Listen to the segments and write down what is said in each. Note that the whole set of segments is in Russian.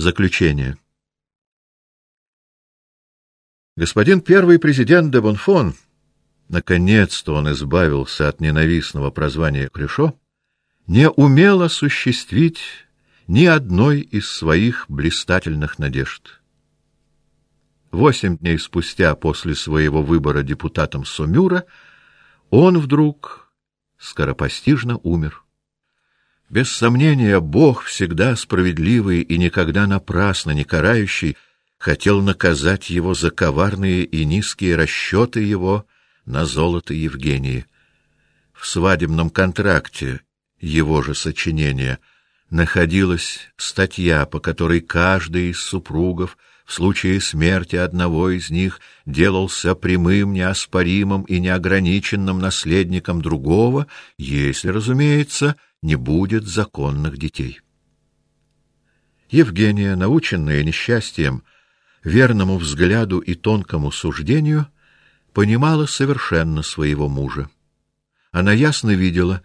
Заключение. Господин первый президент де Бонфон, наконец-то он избавился от ненавистного прозвания Крюшо, не умел осуществить ни одной из своих блистательных надежд. Восемь дней спустя после своего выбора депутатом Сумюра он вдруг скоропостижно умер. Без сомнения, Бог, всегда справедливый и никогда напрасно не карающий, хотел наказать его за коварные и низкие расчеты его на золото Евгении. В свадебном контракте его же сочинения находилась статья, по которой каждый из супругов в случае смерти одного из них делался прямым, неоспоримым и неограниченным наследником другого, если, разумеется, не будет законных детей. Евгения, наученная несчастьем, верному взгляду и тонкому суждению, понимала совершенно своего мужа. Она ясно видела,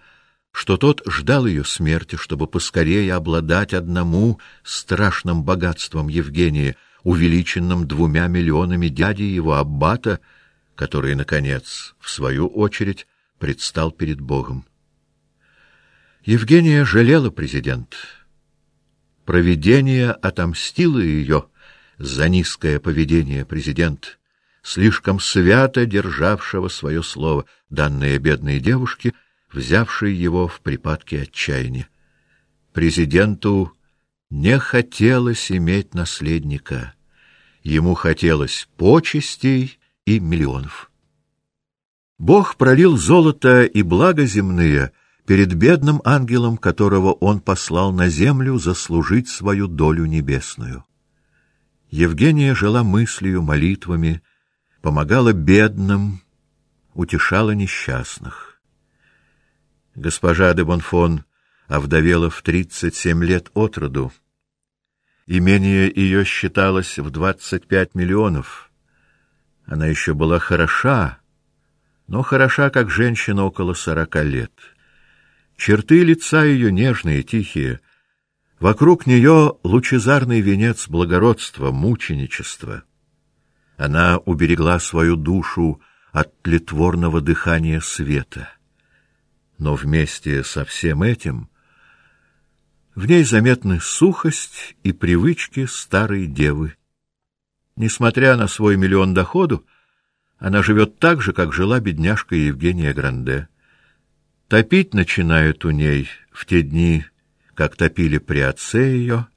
что тот ждал ее смерти, чтобы поскорее обладать одному страшным богатством Евгении, увеличенным двумя миллионами дяди его аббата, который наконец, в свою очередь, предстал перед Богом. Евгения жалела президент. Провидение отомстило ее за низкое поведение президент, слишком свято державшего свое слово, данное бедной девушке, взявшей его в припадке отчаяния. Президенту не хотелось иметь наследника. Ему хотелось почестей и миллионов. Бог пролил золото и благо земные — перед бедным ангелом, которого он послал на землю заслужить свою долю небесную. Евгения жила мыслью, молитвами, помогала бедным, утешала несчастных. Госпожа де Бонфон овдовела в тридцать семь лет от роду. Имение ее считалось в двадцать пять миллионов. Она еще была хороша, но хороша, как женщина около сорока лет. Черты лица ее нежные, тихие. Вокруг нее лучезарный венец благородства, мученичества. Она уберегла свою душу от тлетворного дыхания света. Но вместе со всем этим в ней заметны сухость и привычки старой девы. Несмотря на свой миллион доходу, она живет так же, как жила бедняжка Евгения Гранде. Топить начинают у ней в те дни, как топили при отце ее.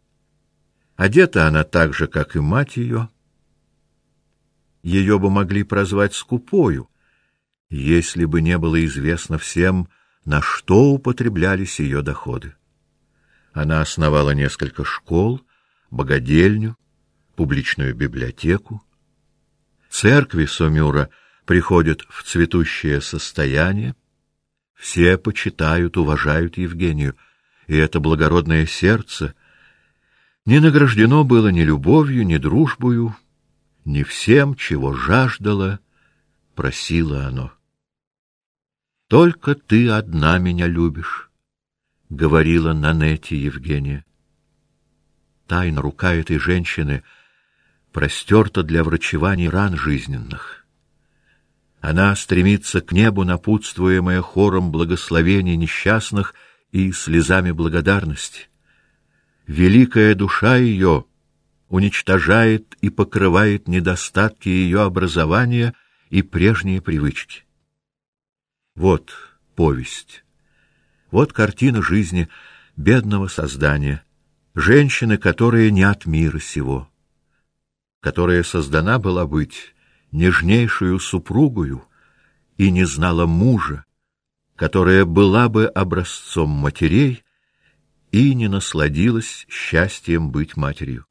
Одета она так же, как и мать ее. Ее бы могли прозвать скупою, если бы не было известно всем, на что употреблялись ее доходы. Она основала несколько школ, богадельню, публичную библиотеку. Церкви Сомюра приходят в цветущее состояние, все почитают, уважают Евгению, и это благородное сердце не награждено было ни любовью, ни дружбою, ни всем, чего жаждало, просило оно. Только ты одна меня любишь, говорила на нете Евгения. Тайна рука этой женщины простерта для врачевания ран жизненных. Она стремится к небу, напутствуемая хором благословений несчастных и слезами благодарности. Великая душа ее уничтожает и покрывает недостатки ее образования и прежние привычки. Вот повесть. Вот картина жизни бедного создания, женщины, которая не от мира сего, которая создана была быть нежнейшую супругую и не знала мужа, которая была бы образцом матерей и не насладилась счастьем быть матерью.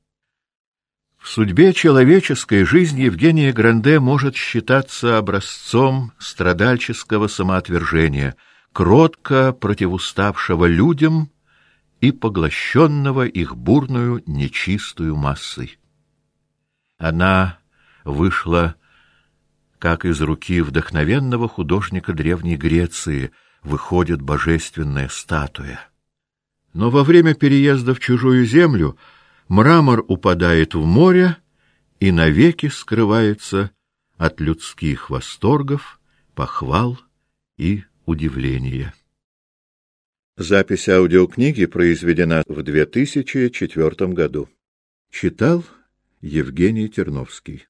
В судьбе человеческой жизнь Евгения Гранде может считаться образцом страдальческого самоотвержения, кротко противуставшего людям и поглощенного их бурную нечистую массой. Она вышла как из руки вдохновенного художника древней Греции выходит божественная статуя. Но во время переезда в чужую землю мрамор упадает в море и навеки скрывается от людских восторгов, похвал и удивления. Запись аудиокниги произведена в 2004 году. Читал Евгений Терновский